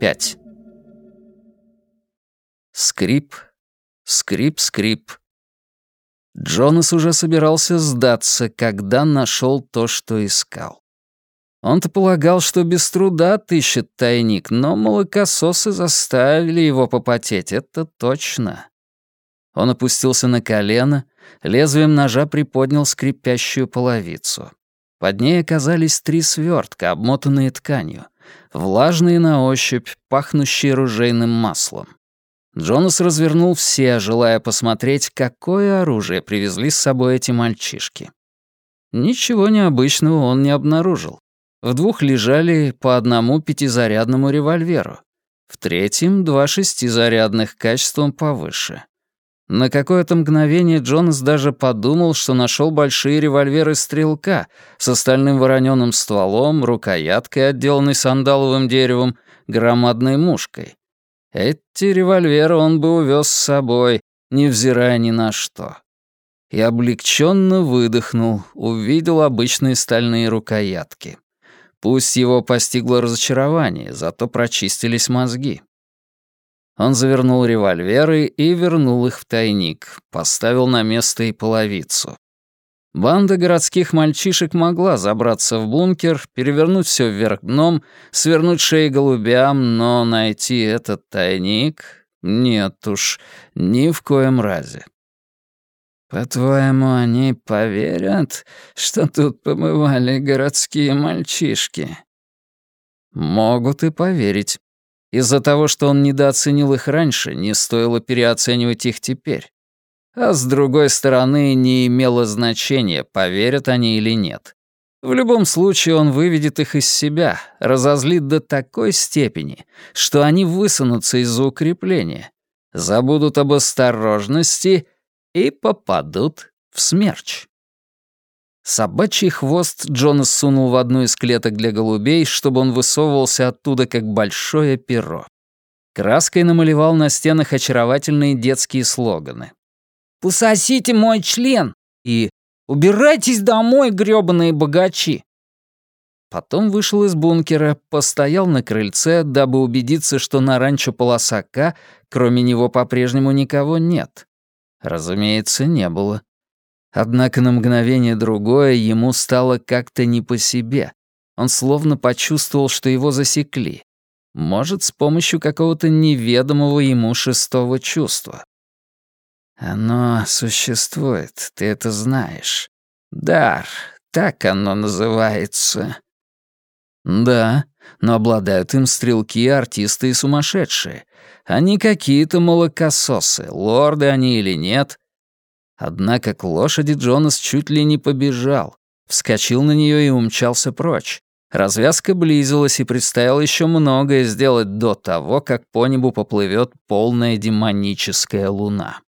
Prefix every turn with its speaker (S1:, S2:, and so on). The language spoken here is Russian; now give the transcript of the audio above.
S1: Пять. Скрип, скрип, скрип. Джонас уже собирался сдаться, когда нашел то, что искал. Он-то полагал, что без труда отыщет тайник, но молокососы заставили его попотеть, это точно. Он опустился на колено, лезвием ножа приподнял скрипящую половицу. Под ней оказались три свертка, обмотанные тканью, влажные на ощупь, пахнущие ружейным маслом. Джонас развернул все, желая посмотреть, какое оружие привезли с собой эти мальчишки. Ничего необычного он не обнаружил. В двух лежали по одному пятизарядному револьверу. В третьем — два шестизарядных, качеством повыше. На какое-то мгновение Джонас даже подумал, что нашел большие револьверы стрелка с остальным вороненым стволом, рукояткой, отделанной сандаловым деревом, громадной мушкой. Эти револьверы он бы увез с собой, невзирая ни на что. И облегченно выдохнул, увидел обычные стальные рукоятки. Пусть его постигло разочарование, зато прочистились мозги. Он завернул револьверы и вернул их в тайник, поставил на место и половицу. Банда городских мальчишек могла забраться в бункер, перевернуть все вверх дном, свернуть шеи голубям, но найти этот тайник — нет уж, ни в коем разе. «По-твоему, они поверят, что тут побывали городские мальчишки?» «Могут и поверить. Из-за того, что он недооценил их раньше, не стоило переоценивать их теперь. А с другой стороны, не имело значения, поверят они или нет. В любом случае он выведет их из себя, разозлит до такой степени, что они высунутся из-за укрепления, забудут об осторожности — и попадут в смерч. Собачий хвост Джонас сунул в одну из клеток для голубей, чтобы он высовывался оттуда, как большое перо. Краской намалевал на стенах очаровательные детские слоганы. «Пососите мой член!» и «Убирайтесь домой, грёбаные богачи!» Потом вышел из бункера, постоял на крыльце, дабы убедиться, что на ранчо Полосака кроме него по-прежнему никого нет. Разумеется, не было. Однако на мгновение другое ему стало как-то не по себе. Он словно почувствовал, что его засекли. Может, с помощью какого-то неведомого ему шестого чувства. Оно существует, ты это знаешь. Дар, так оно называется. Да, но обладают им стрелки, артисты и сумасшедшие. Они какие-то молокососы, лорды они или нет. Однако к лошади Джонас чуть ли не побежал, вскочил на нее и умчался прочь. Развязка близилась, и предстояло еще многое сделать до того, как по небу поплывет полная демоническая луна.